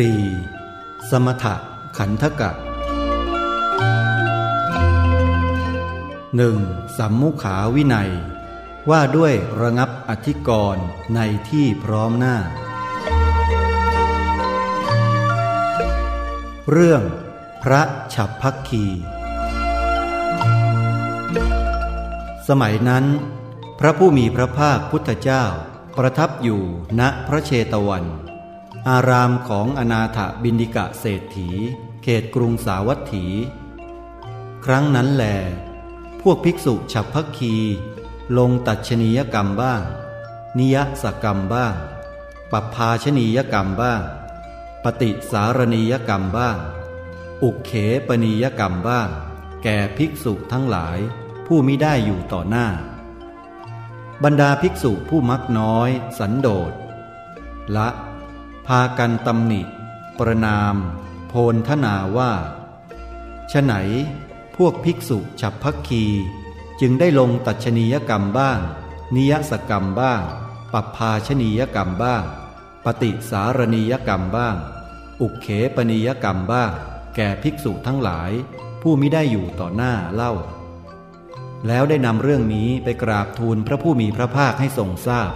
4. สมถะขันธกะ 1. สัมมุขาวินัย ว่าด้วยระงับอธิกรณ์ในที่พร้อมหน้า เรื่องพระฉับพักคี สมัยนั้น พระผู้มีพระภาคพุทธเจ้าประทับอยู่ณพระเชตวัน อารามของอนาถบินิกะเศรษฐี เขตกรุงสาวัตถี ครั้งนั้นแหลพวกภิกษุฉับพักคี ลงตัดชนียกรรมบ้าง นิยสกรรมบ้าง ปัปพาชนียกรรมบ้าง ปฏิสารณียกรรมบ้าง อุกเขปนียกรรมบ้าง แก่ภิกษุทั้งหลายผู้มิได้อยู่ต่อหน้า บรรดาภิกษุผู้มักน้อย สันโดษละ พากันตำหนิ ประนาม โพนทนาว่าฉไหนพวกภิกษุฉับพักคี จึงได้ลงตัดชนียกรรมบ้าง นิยสกรรมบ้าง ปัปพาชนียกรรมบ้าง ปฏิสารณียกรรมบ้าง อุเขปนียกรรมบ้าง แก่ภิกษุทั้งหลาย ผู้มิได้อยู่ต่อหน้าเล่า แล้วได้นำเรื่องนี้ไปกราบทูลพระผู้มีพระภาคให้ทรงทราบ